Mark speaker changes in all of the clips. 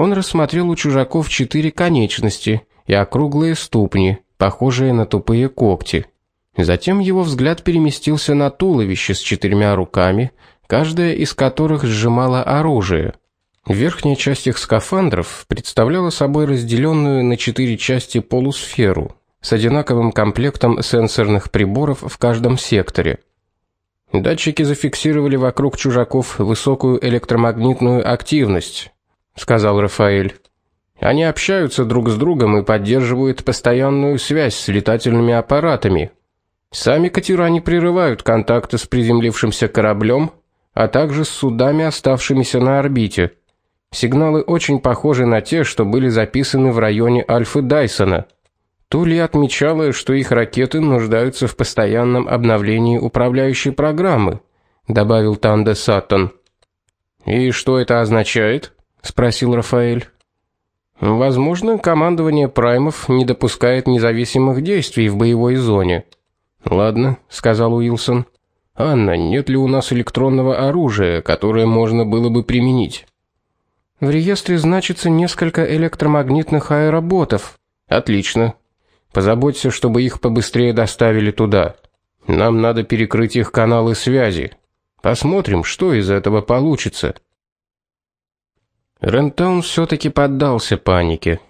Speaker 1: Он рассмотрел у чужаков четыре конечности и округлые ступни, похожие на тупые когти. Затем его взгляд переместился на туловище с четырьмя руками, каждая из которых сжимала оружие. Верхняя часть их скафандров представляла собой разделенную на четыре части полусферу с одинаковым комплектом сенсорных приборов в каждом секторе. Датчики зафиксировали вокруг чужаков высокую электромагнитную активность, сказал Рафаэль. Они общаются друг с другом и поддерживают постоянную связь с летательными аппаратами. Сами катера не прерывают контакта с приземлившимся кораблем, а также с судами, оставшимися на орбите. Сигналы очень похожи на те, что были записаны в районе Альфы Дайсона. Тули отмечала, что их ракеты нуждаются в постоянном обновлении управляющей программы, добавил Танда Саттон. И что это означает? Спросил Рафаэль. Возможно, командование праймов не допускает независимых действий в боевой зоне. Ладно, сказал Уилсон. Анна, нет ли у нас электронного оружия, которое можно было бы применить? В реестре значится несколько электромагнитных аэроботов. Отлично. Позаботься, чтобы их побыстрее доставили туда. Нам надо перекрыть их каналы связи. Посмотрим, что из этого получится. Рентаун все таки поддался панике.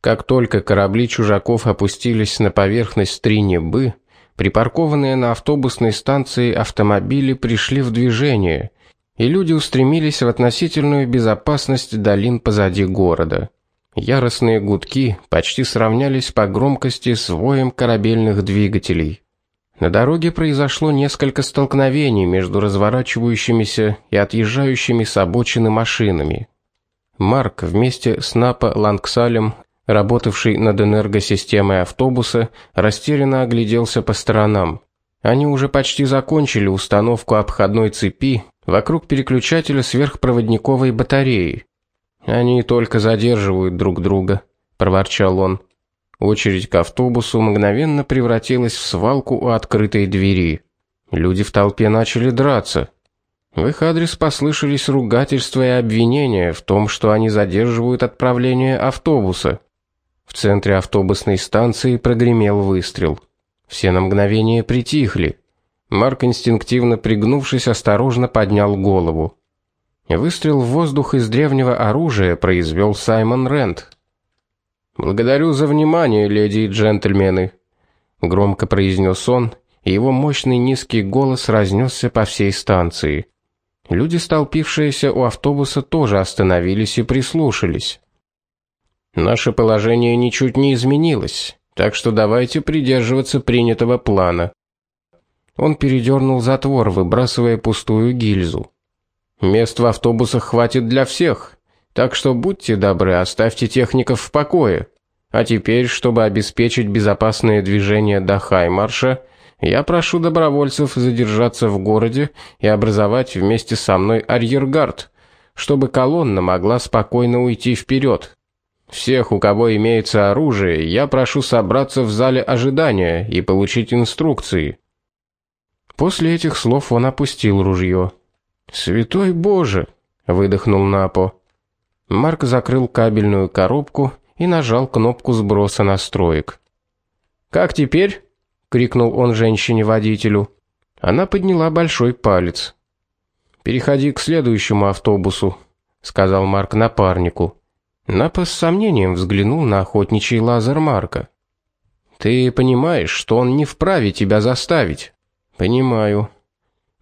Speaker 1: Как только корабли чужаков опустились на поверхность Тринебы, припаркованные на автобусной станции автомобили пришли в движение, и люди устремились в относительную безопасность долин позади города. Яростные гудки почти сравнялись по громкости с воем корабельных двигателей. На дороге произошло несколько столкновений между разворачивающимися и отъезжающими с обочины машинами. Марк вместе с Напа Лангсалем, работавший над энергосистемой автобуса, растерянно огляделся по сторонам. Они уже почти закончили установку обходной цепи вокруг переключателя сверхпроводниковой батареи. Они только задерживают друг друга, проворчал он. Очередь к автобусу мгновенно превратилась в свалку у открытой двери. Люди в толпе начали драться. В их адрес послышались ругательства и обвинения в том, что они задерживают отправление автобуса. В центре автобусной станции прогремел выстрел. Все на мгновение притихли. Марк инстинктивно пригнувшись, осторожно поднял голову. Выстрел в воздух из древнего оружия произвел Саймон Рент. Благодарю за внимание, леди и джентльмены, громко произнес он, и его мощный низкий голос разнесся по всей станции. Люди, столпившиеся у автобуса, тоже остановились и прислушались. Наше положение ничуть не изменилось, так что давайте придерживаться принятого плана. Он передернул затвор, выбрасывая пустую гильзу. Мест в автобусах хватит для всех, так что будьте добры, оставьте техников в покое. А теперь, чтобы обеспечить безопасное движение до Хаймарша, я прошу добровольцев задержаться в городе и образовать вместе со мной арьергард, чтобы колонна могла спокойно уйти вперед. Всех, у кого имеется оружие, я прошу собраться в зале ожидания и получить инструкции. После этих слов он опустил ружье. Святой Боже, выдохнул Напо. Марк закрыл кабельную коробку и нажал кнопку сброса настроек. Как теперь? Крикнул он женщине-водителю. Она подняла большой палец. Переходи к следующему автобусу, сказал Марк напарнику. Напа с сомнением взглянул на охотничий лазер Марка. Ты понимаешь, что он не вправе тебя заставить? Понимаю.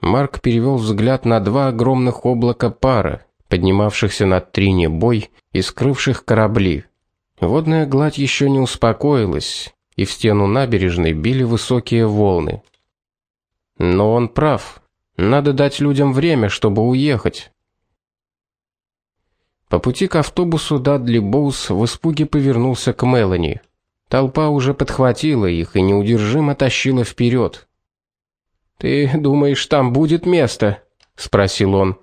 Speaker 1: Марк перевел взгляд на два огромных облака пара, поднимавшихся над Тринебой и скрывших корабли. Водная гладь еще не успокоилась, и в стену набережной били высокие волны. Но он прав. Надо дать людям время, чтобы уехать. По пути к автобусу Дадли Боус в испуге повернулся к Мелани. Толпа уже подхватила их и неудержимо тащила вперед. Ты думаешь, там будет место? спросил он.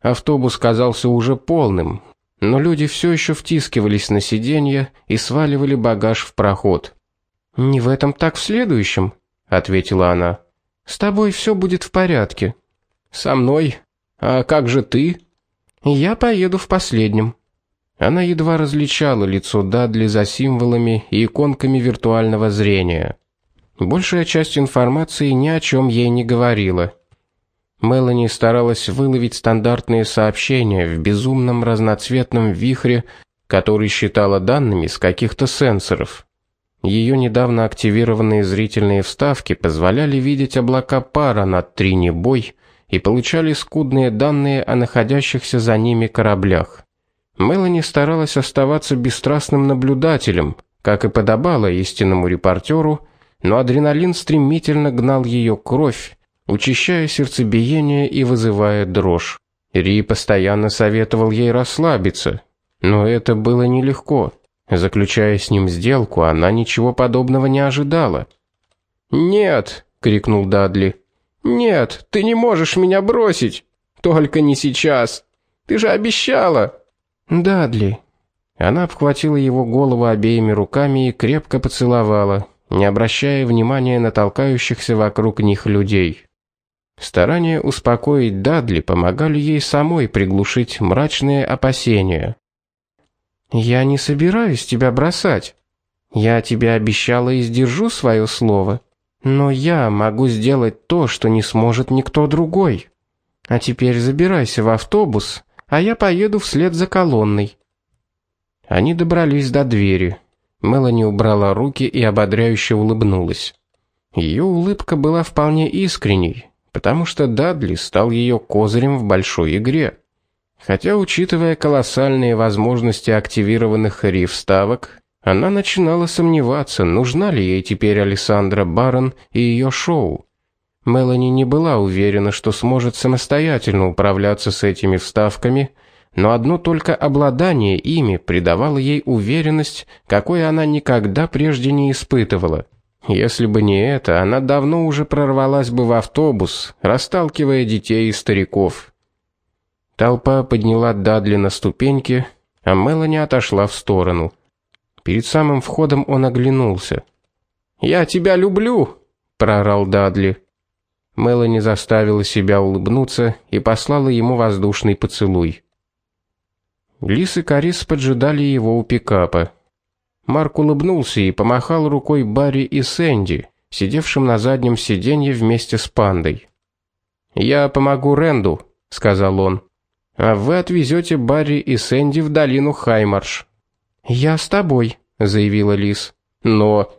Speaker 1: Автобус казался уже полным, но люди все еще втискивались на сиденья и сваливали багаж в проход. Не в этом, так в следующем, ответила она. С тобой все будет в порядке. Со мной? А как же ты? Я поеду в последнем. Она едва различала лицо Дадли за символами и иконками виртуального зрения. Большая часть информации ни о чем ей не говорила. Мелани старалась выловить стандартные сообщения в безумном разноцветном вихре, который считала данными с каких-то сенсоров. Ее недавно активированные зрительные вставки позволяли видеть облака пара над Тринибой и получали скудные данные о находящихся за ними кораблях. Мелани старалась оставаться бесстрастным наблюдателем, как и подобало истинному репортеру, но адреналин стремительно гнал ее кровь, учащая сердцебиение и вызывая дрожь. Ри постоянно советовал ей расслабиться, но это было нелегко. Заключая с ним сделку, она ничего подобного не ожидала. "Нет!" крикнул Дадли. "Нет, ты не можешь меня бросить. Только не сейчас. Ты же обещала". "Дадли". Она обхватила его голову обеими руками и крепко поцеловала, не обращая внимания на толкающихся вокруг них людей. Старания успокоить Дадли помогали ей самой приглушить мрачные опасения. Я не собираюсь тебя бросать. Я тебе обещала и сдержу свое слово. Но я могу сделать то, что не сможет никто другой. А теперь забирайся в автобус, а я поеду вслед за колонной. Они добрались до двери. Мелани убрала руки и ободряюще улыбнулась. Ее улыбка была вполне искренней, потому что Дадли стал ее козырем в большой игре. Хотя, учитывая колоссальные возможности активированных риф-ставок, она начинала сомневаться, нужна ли ей теперь Александра Барон и ее шоу. Мелани не была уверена, что сможет самостоятельно управляться с этими вставками, но одно только обладание ими придавало ей уверенность, какой она никогда прежде не испытывала. Если бы не это, она давно уже прорвалась бы в автобус, расталкивая детей и стариков. Толпа подняла Дадли на ступеньки, а Мелани отошла в сторону. Перед самым входом он оглянулся. "Я тебя люблю", проорал Дадли. Мелани заставила себя улыбнуться и послала ему воздушный поцелуй. Лис и Карис поджидали его у пикапа. Марк улыбнулся и помахал рукой Барри и Сэнди, сидевшим на заднем сиденье вместе с пандой. "Я помогу Ренду", сказал он. "А вы отвезете Барри и Сэнди в долину Хаймарш". "Я с тобой", заявила Лис. "Но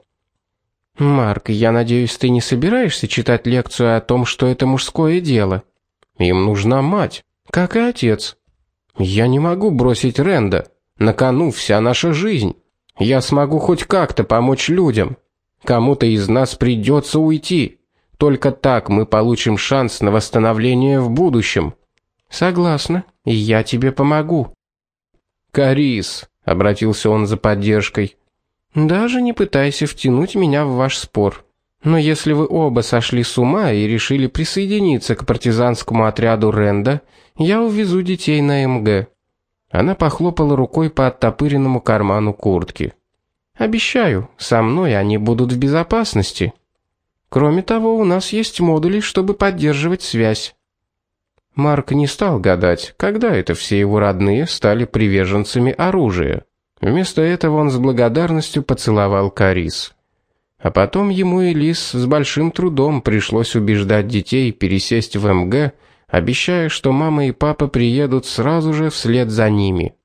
Speaker 1: Марк, я надеюсь, ты не собираешься читать лекцию о том, что это мужское дело. Им нужна мать, как и отец. Я не могу бросить Ренда. На кону вся наша жизнь. Я смогу хоть как-то помочь людям. Кому-то из нас придется уйти. Только так мы получим шанс на восстановление в будущем. Согласна. И я тебе помогу. Карис, обратился он за поддержкой. Даже не пытайся втянуть меня в ваш спор. Но если вы оба сошли с ума и решили присоединиться к партизанскому отряду Ренда, я увезу детей на МГ. Она похлопала рукой по оттопыренному карману куртки. Обещаю, со мной они будут в безопасности. Кроме того, у нас есть модули, чтобы поддерживать связь. Марк не стал гадать, когда это все его родные стали приверженцами оружия. Вместо этого он с благодарностью поцеловал Карис. А потом ему и Лис с большим трудом пришлось убеждать детей пересесть в МГ обещая, что мама и папа приедут сразу же вслед за ними.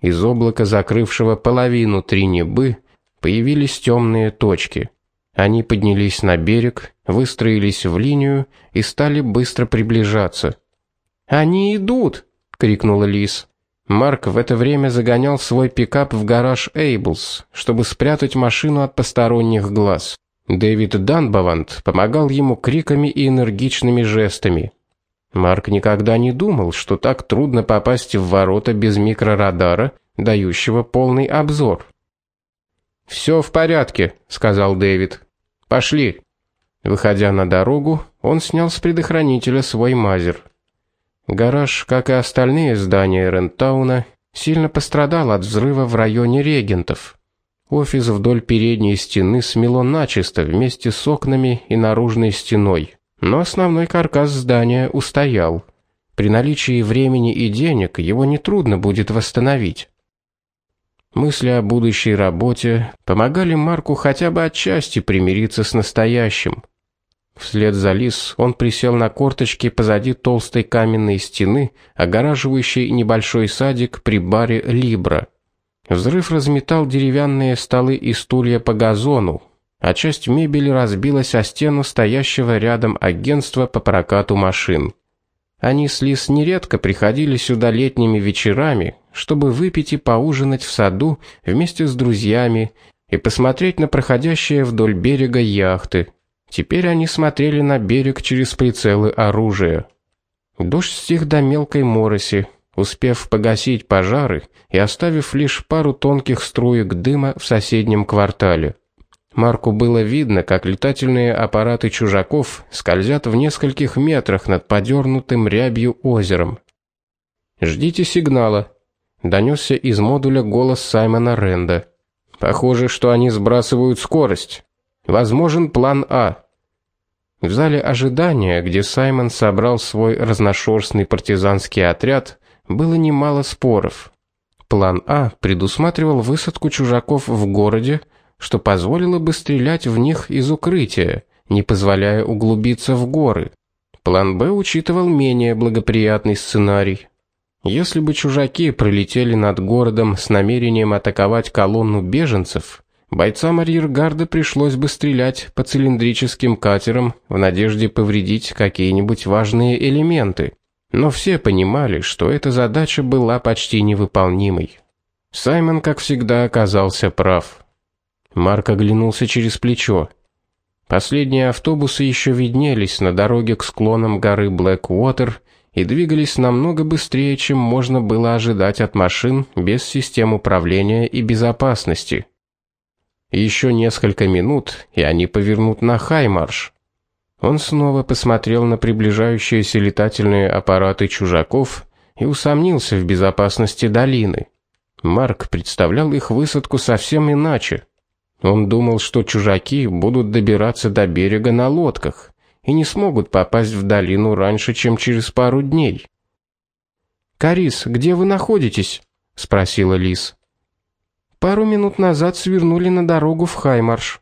Speaker 1: Из облака, закрывшего половину Тринебы, появились темные точки. Они поднялись на берег, выстроились в линию и стали быстро приближаться. "Они идут!" крикнула Лис. Марк в это время загонял свой пикап в гараж Эйблс, чтобы спрятать машину от посторонних глаз. Дэвид Данбавант помогал ему криками и энергичными жестами. Марк никогда не думал, что так трудно попасть в ворота без микрорадара, дающего полный обзор. «Все в порядке, сказал Дэвид. Пошли. Выходя на дорогу, он снял с предохранителя свой мазер. Гараж, как и остальные здания Рентауна, сильно пострадал от взрыва в районе регентов. Офис вдоль передней стены смело начисто вместе с окнами и наружной стеной, но основной каркас здания устоял. При наличии времени и денег его не трудно будет восстановить. Мысли о будущей работе помогали Марку хотя бы отчасти примириться с настоящим. Вслед за Лис он присел на корточки позади толстой каменной стены, огораживающей небольшой садик при баре Либра. Взрыв разметал деревянные столы и стулья по газону, а часть мебели разбилась о стену стоящего рядом агентства по прокату машин. Они с Лис нередко приходили сюда летними вечерами, чтобы выпить и поужинать в саду вместе с друзьями и посмотреть на проходящие вдоль берега яхты. Теперь они смотрели на берег через прицелы оружия. Дождь стих до мелкой мороси, успев погасить пожары и оставив лишь пару тонких струек дыма в соседнем квартале. Марку было видно, как летательные аппараты чужаков скользят в нескольких метрах над подернутым рябью озером. Ждите сигнала, донесся из модуля голос Саймона Ренда. Похоже, что они сбрасывают скорость. Возможен план А. В зале ожидания, где Саймон собрал свой разношерстный партизанский отряд, было немало споров. План А предусматривал высадку чужаков в городе, что позволило бы стрелять в них из укрытия, не позволяя углубиться в горы. План Б учитывал менее благоприятный сценарий. Если бы чужаки пролетели над городом с намерением атаковать колонну беженцев, Бойцам арьергарда пришлось бы стрелять по цилиндрическим катерам в надежде повредить какие-нибудь важные элементы. Но все понимали, что эта задача была почти невыполнимой. Саймон, как всегда, оказался прав. Марк оглянулся через плечо. Последние автобусы еще виднелись на дороге к склонам горы Блэквотер и двигались намного быстрее, чем можно было ожидать от машин без систем управления и безопасности. Еще несколько минут, и они повернут на Хаймарш. Он снова посмотрел на приближающиеся летательные аппараты чужаков и усомнился в безопасности долины. Марк представлял их высадку совсем иначе. Он думал, что чужаки будут добираться до берега на лодках и не смогут попасть в долину раньше, чем через пару дней. "Карис, где вы находитесь?" спросила Лис. Пару минут назад свернули на дорогу в Хаймарш.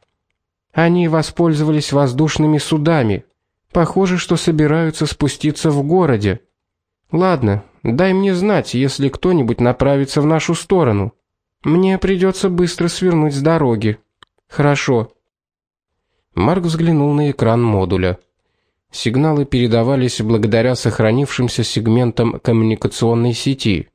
Speaker 1: Они воспользовались воздушными судами. Похоже, что собираются спуститься в городе. Ладно, дай мне знать, если кто-нибудь направится в нашу сторону. Мне придется быстро свернуть с дороги. Хорошо. Марк взглянул на экран модуля. Сигналы передавались благодаря сохранившимся сегментам коммуникационной сети.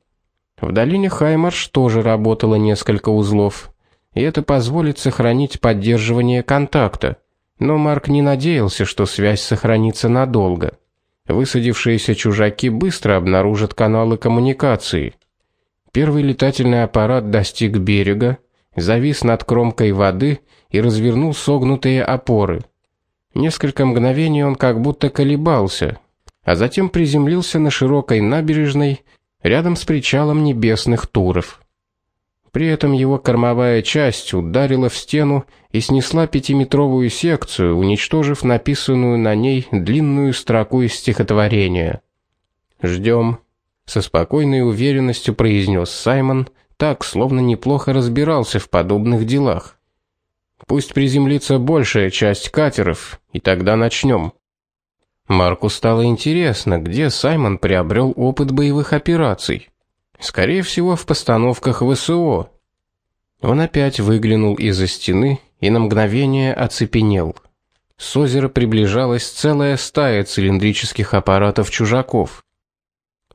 Speaker 1: В долине Хаймарш тоже работало несколько узлов, и это позволит сохранить поддерживание контакта. Но Марк не надеялся, что связь сохранится надолго. Высадившиеся чужаки быстро обнаружат каналы коммуникации. Первый летательный аппарат достиг берега, завис над кромкой воды и развернул согнутые опоры. Несколько мгновений он как будто колебался, а затем приземлился на широкой набережной рядом с причалом небесных туров. При этом его кормовая часть ударила в стену и снесла пятиметровую секцию, уничтожив написанную на ней длинную строку из стихотворения. Ждем, со спокойной уверенностью произнес Саймон, так словно неплохо разбирался в подобных делах. Пусть приземлится большая часть катеров, и тогда начнем. Марку стало интересно, где Саймон приобрел опыт боевых операций. Скорее всего, в постановках ВСО. Он опять выглянул из-за стены и на мгновение оцепенел. С озера приближалась целая стая цилиндрических аппаратов чужаков.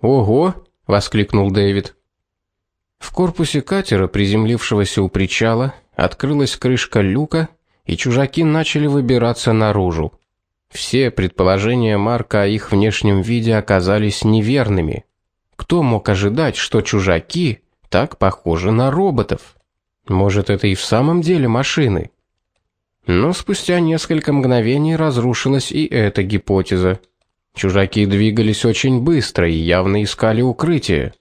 Speaker 1: "Ого!" воскликнул Дэвид. В корпусе катера, приземлившегося у причала, открылась крышка люка, и чужаки начали выбираться наружу. Все предположения Марка о их внешнем виде оказались неверными. Кто мог ожидать, что чужаки так похожи на роботов? Может, это и в самом деле машины? Но спустя несколько мгновений разрушилась и эта гипотеза. Чужаки двигались очень быстро и явно искали укрытие.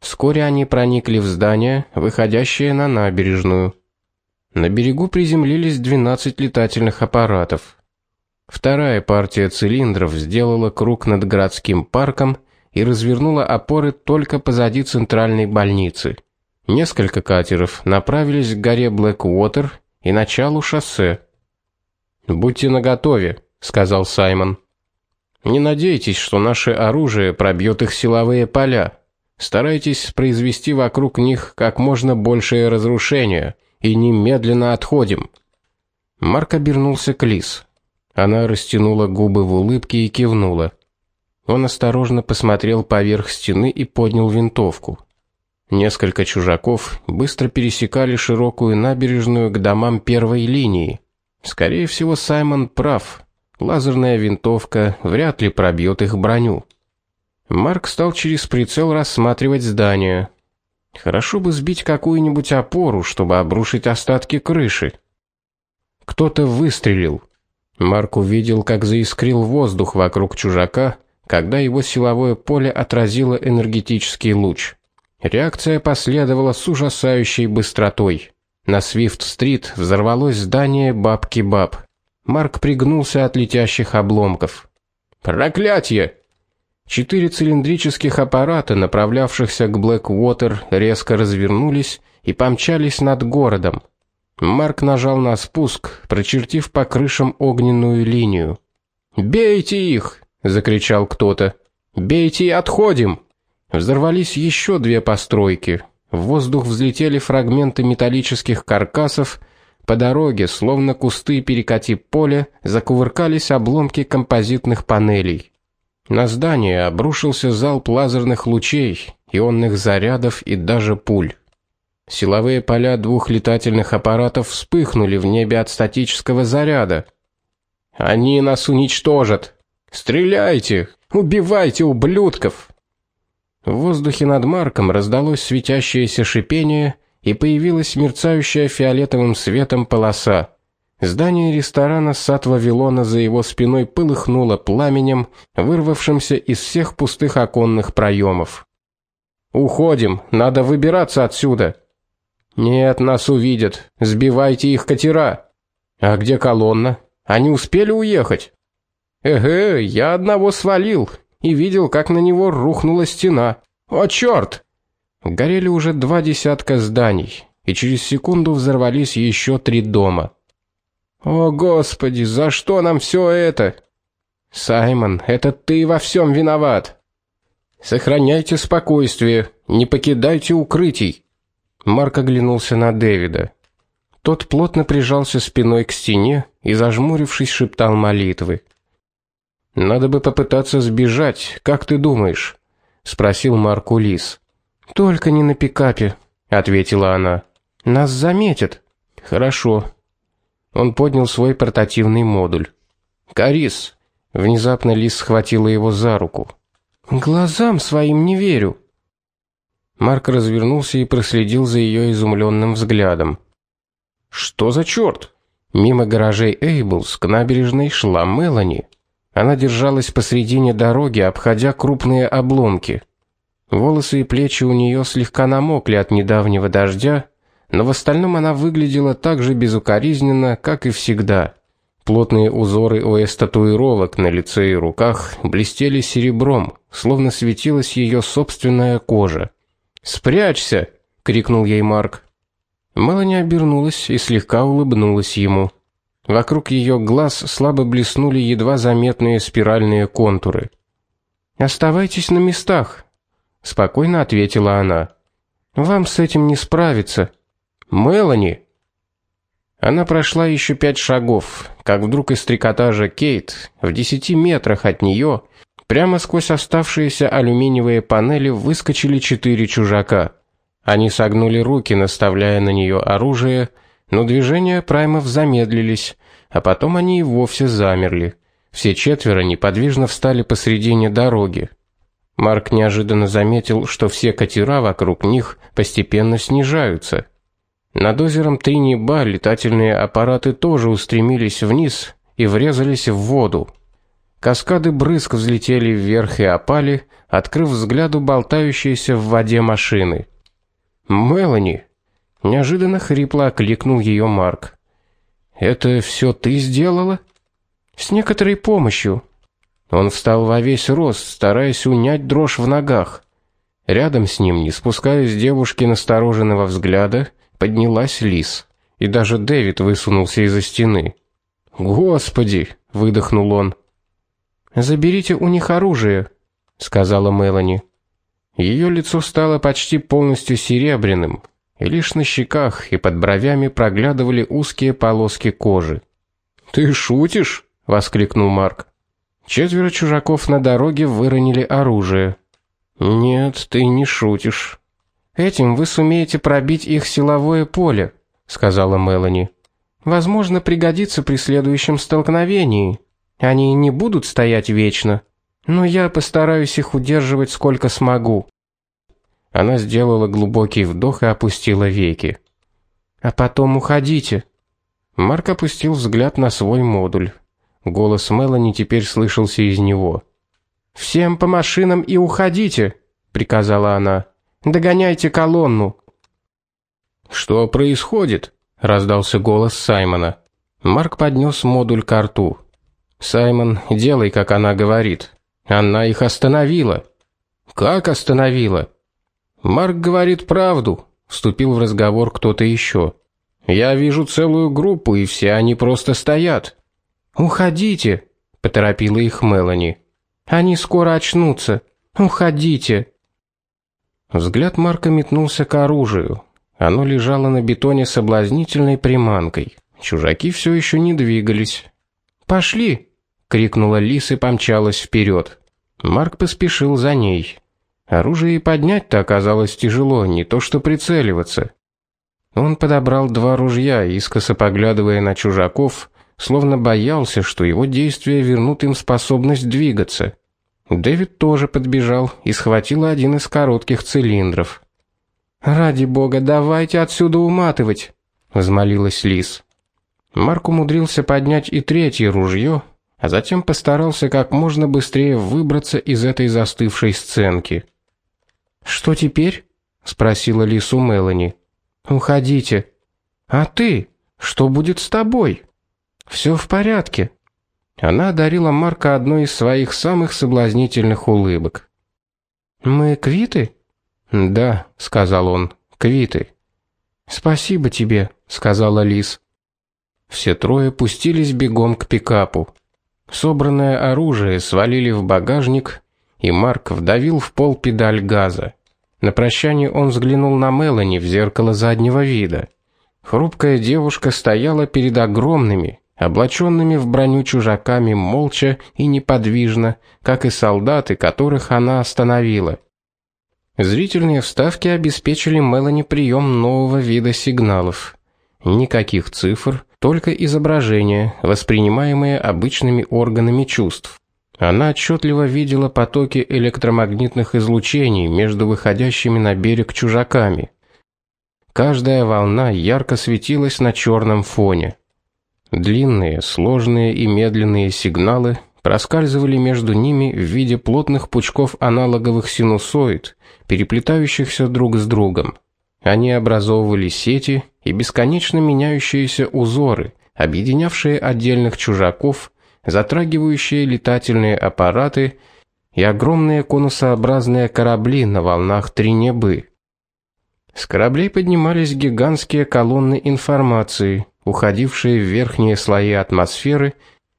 Speaker 1: Вскоре они проникли в здание, выходящее на набережную. На берегу приземлились 12 летательных аппаратов. Вторая партия цилиндров сделала круг над городским парком и развернула опоры только позади центральной больницы. Несколько катеров направились к горе Блэквотер и началу шоссе. "Будьте наготове", сказал Саймон. "Не надейтесь, что наше оружие пробьет их силовые поля. Старайтесь произвести вокруг них как можно большее разрушение и немедленно отходим". Марк обернулся к Лис. Она растянула губы в улыбке и кивнула. Он осторожно посмотрел поверх стены и поднял винтовку. Несколько чужаков быстро пересекали широкую набережную к домам первой линии. Скорее всего, Саймон прав. Лазерная винтовка вряд ли пробьет их броню. Марк стал через прицел рассматривать здание. Хорошо бы сбить какую-нибудь опору, чтобы обрушить остатки крыши. Кто-то выстрелил. Марк увидел, как заискрил воздух вокруг чужака, когда его силовое поле отразило энергетический луч. Реакция последовала с ужасающей быстротой. На Свифт-стрит взорвалось здание Бабки Баб. Марк пригнулся от летящих обломков. Проклятье! Четыре цилиндрических аппарата, направлявшихся к Блэк-Уотер, резко развернулись и помчались над городом. Марк нажал на спуск, прочертив по крышам огненную линию. "Бейте их!" закричал кто-то. "Бейте и отходим!" Взорвались еще две постройки. В воздух взлетели фрагменты металлических каркасов, по дороге, словно кусты перекати поля, закувыркались обломки композитных панелей. На здание обрушился залп лазерных лучей, ионных зарядов и даже пуль. Силовые поля двух летательных аппаратов вспыхнули в небе от статического заряда. Они нас уничтожат. Стреляйте, убивайте ублюдков. В воздухе над Марком раздалось светящееся шипение, и появилась мерцающая фиолетовым светом полоса. Здание ресторана Сад Вавилона за его спиной полыхнуло пламенем, вырвавшимся из всех пустых оконных проемов. Уходим, надо выбираться отсюда. Нет, нас увидят. Сбивайте их катера. А где колонна? Они успели уехать? Эге, я одного свалил и видел, как на него рухнула стена. О чёрт! Горели уже два десятка зданий, и через секунду взорвались еще три дома. О, господи, за что нам все это? Саймон, это ты во всем виноват. Сохраняйте спокойствие, не покидайте укрытий. Марк оглянулся на Дэвида. Тот плотно прижался спиной к стене и зажмурившись шептал молитвы. Надо бы попытаться сбежать, как ты думаешь? спросил Марк Улис. Только не на пикапе, ответила она. Нас заметят. Хорошо. Он поднял свой портативный модуль. Карис. Внезапно Лис схватила его за руку. Глазам своим не верю. Марк развернулся и проследил за ее изумленным взглядом. Что за черт? Мимо гаражей Эйблс к набережной шла Мелани. Она держалась посредине дороги, обходя крупные обломки. Волосы и плечи у нее слегка намокли от недавнего дождя, но в остальном она выглядела так же безукоризненно, как и всегда. Плотные узоры ОС татуировок на лице и руках блестели серебром, словно светилась ее собственная кожа. "Спрячься!" крикнул ей Марк. Мелани обернулась и слегка улыбнулась ему. Вокруг ее глаз слабо блеснули едва заметные спиральные контуры. "Оставайтесь на местах", спокойно ответила она. "Вам с этим не справиться". "Мелани!" Она прошла еще пять шагов, как вдруг из трикотажа Кейт в десяти метрах от нее Прямо сквозь оставшиеся алюминиевые панели выскочили четыре чужака. Они согнули руки, наставляя на нее оружие, но движения праймов замедлились, а потом они и вовсе замерли. Все четверо неподвижно встали посредине дороги. Марк неожиданно заметил, что все катера вокруг них постепенно снижаются. Над озером Триниба летательные аппараты тоже устремились вниз и врезались в воду. Каскады брызг взлетели вверх и опали, открыв взгляду болтающиеся в воде машины. "Мелани!" неожиданно хрипло окликнул ее Марк. "Это все ты сделала?" "С некоторой помощью. Он встал во весь рост, стараясь унять дрожь в ногах. Рядом с ним, не спуская с девушки настороженного взгляда, поднялась Лис, и даже Дэвид высунулся из-за стены. "Господи", выдохнул он.
Speaker 2: "Заберите у них оружие", сказала Мелани.
Speaker 1: Ее лицо стало почти полностью серебряным, и лишь на щеках и под бровями проглядывали узкие полоски кожи. "Ты шутишь?" воскликнул Марк. Четверо чужаков на дороге выронили оружие. Нет, ты не шутишь.
Speaker 2: Этим вы сумеете пробить их силовое поле, сказала Мелани. Возможно, пригодится при следующем столкновении. Они не будут стоять вечно, но я постараюсь их удерживать сколько смогу.
Speaker 1: Она сделала глубокий вдох и опустила веки.
Speaker 2: А потом уходите.
Speaker 1: Марк опустил взгляд на свой модуль. Голос Мелани теперь слышался из него.
Speaker 2: Всем по машинам и уходите, приказала она. Догоняйте колонну.
Speaker 1: Что происходит? раздался голос Саймона. Марк поднес модуль к рту. Саймон, делай, как она говорит. Она их остановила. Как остановила? Марк говорит правду, вступил в разговор кто-то еще. Я вижу целую группу, и все они просто стоят.
Speaker 2: Уходите, поторопила их Мелани. Они скоро очнутся. Уходите.
Speaker 1: Взгляд Марка метнулся к оружию. Оно лежало на бетоне соблазнительной приманкой. Чужаки все еще не двигались.
Speaker 2: "Пошли!"
Speaker 1: крикнула Лис и помчалась вперед. Марк поспешил за ней. Оружие и поднять-то оказалось тяжело, не то что прицеливаться. Он подобрал два ружья, искоса поглядывая на чужаков, словно боялся, что его действия вернут им способность двигаться. Дэвид тоже подбежал и схватил один из коротких цилиндров.
Speaker 2: "Ради бога, давайте отсюда уматывать", взмолилась Лис.
Speaker 1: Марк умудрился поднять и третье ружье, а затем постарался как можно быстрее выбраться из этой застывшей сценки.
Speaker 2: "Что теперь?" спросила Лису Мелани. "Уходите. А ты? Что будет с тобой?"
Speaker 1: Все в порядке. Она одарила Марка одной из своих самых соблазнительных улыбок.
Speaker 2: Мы квиты?
Speaker 1: Да, сказал он. Квиты.
Speaker 2: Спасибо тебе, сказала Лис.
Speaker 1: Все трое пустились бегом к пикапу. Собранное оружие свалили в багажник, и Марк вдавил в пол педаль газа. На прощание он взглянул на Мелани в зеркало заднего вида. Хрупкая девушка стояла перед огромными, облаченными в броню чужаками молча и неподвижно, как и солдаты, которых она остановила. Зрительные вставки обеспечили Мелани прием нового вида сигналов. Никаких цифр, только изображения, воспринимаемые обычными органами чувств. Она отчетливо видела потоки электромагнитных излучений между выходящими на берег чужаками. Каждая волна ярко светилась на черном фоне. Длинные, сложные и медленные сигналы проскальзывали между ними в виде плотных пучков аналоговых синусоид, переплетающихся друг с другом. Они образовывали сети и бесконечно меняющиеся узоры, объединявшие отдельных чужаков, затрагивающие летательные аппараты и огромные конусообразные корабли на волнах Тринебы. С кораблей поднимались гигантские колонны информации, уходившие в верхние слои атмосферы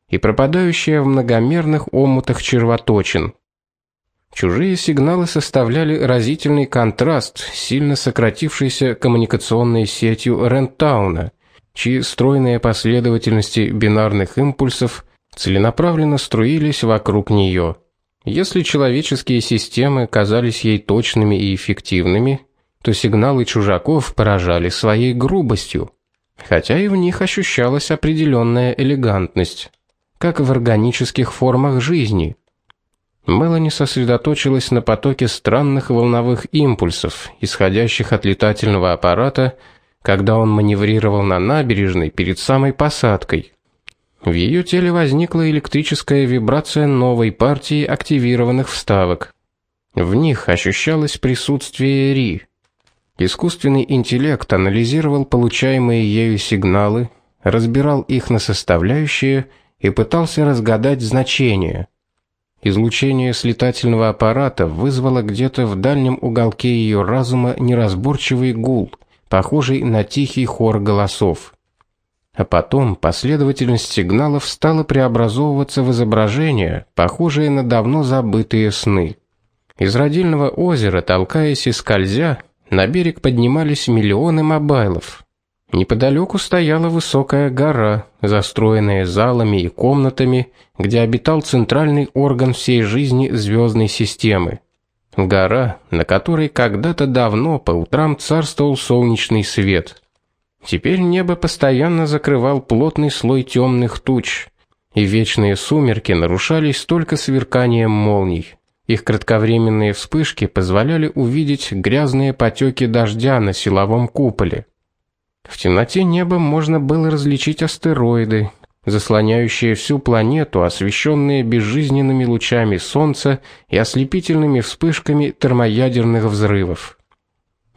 Speaker 1: и пропадающие в многомерных омутах червоточин. Чужие сигналы составляли разительный контраст с сильно сократившейся коммуникационной сетью Рентауна, чьи стройные последовательности бинарных импульсов целенаправленно струились вокруг нее. Если человеческие системы казались ей точными и эффективными, то сигналы чужаков поражали своей грубостью хотя и в них ощущалась определенная элегантность, как в органических формах жизни. Мелани сосредоточилась на потоке странных волновых импульсов, исходящих от летательного аппарата, когда он маневрировал на набережной перед самой посадкой. В ее теле возникла электрическая вибрация новой партии активированных вставок. В них ощущалось присутствие Ри. Искусственный интеллект анализировал получаемые ею сигналы, разбирал их на составляющие и пытался разгадать значения. излучение с летательного аппарата вызвало где-то в дальнем уголке ее разума неразборчивый гул, похожий на тихий хор голосов. А потом последовательность сигналов стала преобразовываться в изображения, похожие на давно забытые сны. Из родильного озера, толкаясь и скользя, на берег поднимались миллионы мобайлов. Неподалеку стояла высокая гора, застроенная залами и комнатами, где обитал центральный орган всей жизни звездной системы. Гора, на которой когда-то давно по утрам царствовал солнечный свет. Теперь небо постоянно закрывал плотный слой темных туч, и вечные сумерки нарушались только сверканием молний. Их кратковременные вспышки позволяли увидеть грязные потеки дождя на силовом куполе. В темноте неба можно было различить астероиды, заслоняющие всю планету, освещенные безжизненными лучами солнца и ослепительными вспышками термоядерных взрывов.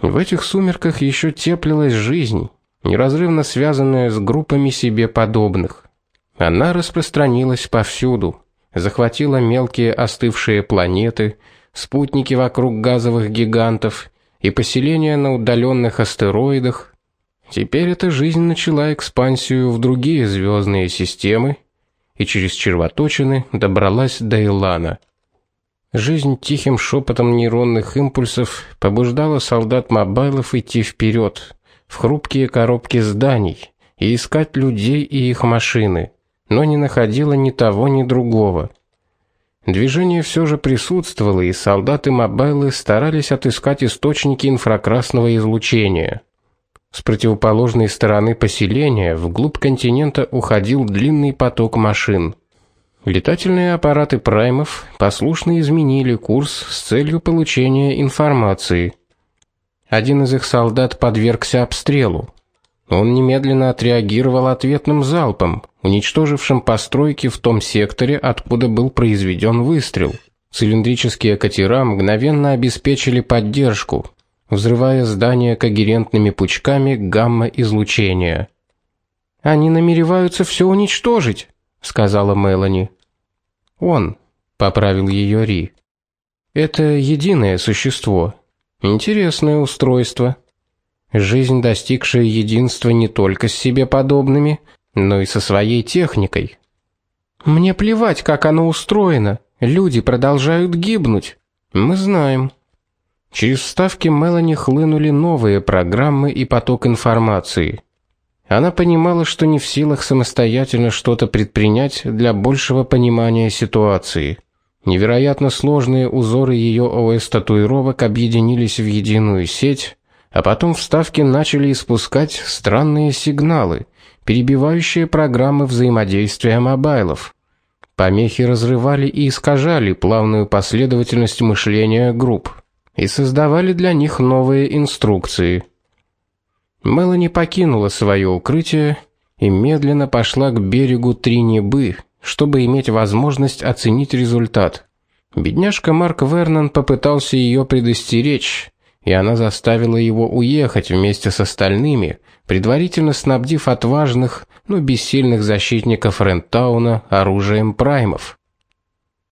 Speaker 1: В этих сумерках еще теплилась жизнь, неразрывно связанная с группами себе подобных. Она распространилась повсюду захватила мелкие остывшие планеты, спутники вокруг газовых гигантов и поселения на удаленных астероидах. Теперь эта жизнь начала экспансию в другие звездные системы и через червоточины добралась до Илана. Жизнь тихим шепотом нейронных импульсов побуждала солдат мобайлов идти вперед в хрупкие коробки зданий и искать людей и их машины но не находила ни того, ни другого. Движение все же присутствовало, и солдаты Мобайлы старались отыскать источники инфракрасного излучения. С противоположной стороны поселения вглубь континента уходил длинный поток машин. Летательные аппараты праймов послушно изменили курс с целью получения информации. Один из их солдат подвергся обстрелу. Он немедленно отреагировал ответным залпом, уничтожившим постройки в том секторе, откуда был произведен выстрел. Цилиндрические катера мгновенно обеспечили поддержку, взрывая здания когерентными пучками гамма-излучения. Они намереваются все уничтожить, сказала Мелани. Он поправил ее Ри. Это единое существо. Интересное устройство. Жизнь, достигшая единства не только с себе подобными, но и со своей техникой. Мне плевать, как оно устроено. Люди продолжают гибнуть. Мы знаем. Через вставки Мелани хлынули новые программы и поток информации. Она понимала, что не в силах самостоятельно что-то предпринять для большего понимания ситуации. Невероятно сложные узоры ее ОС татуировок объединились в единую сеть, а потом вставки начали испускать странные сигналы, перебивающие программы взаимодействия мобайлов. Помехи разрывали и искажали плавную последовательность мышления групп и создавали для них новые инструкции. Мелани покинула свое укрытие и медленно пошла к берегу Тринибы, чтобы иметь возможность оценить результат. Бедняжка Марк Вернон попытался ее предостеречь, и она заставила его уехать вместе с остальными, предварительно снабдив отважных, но бессильных защитников Рентауна оружием праймов.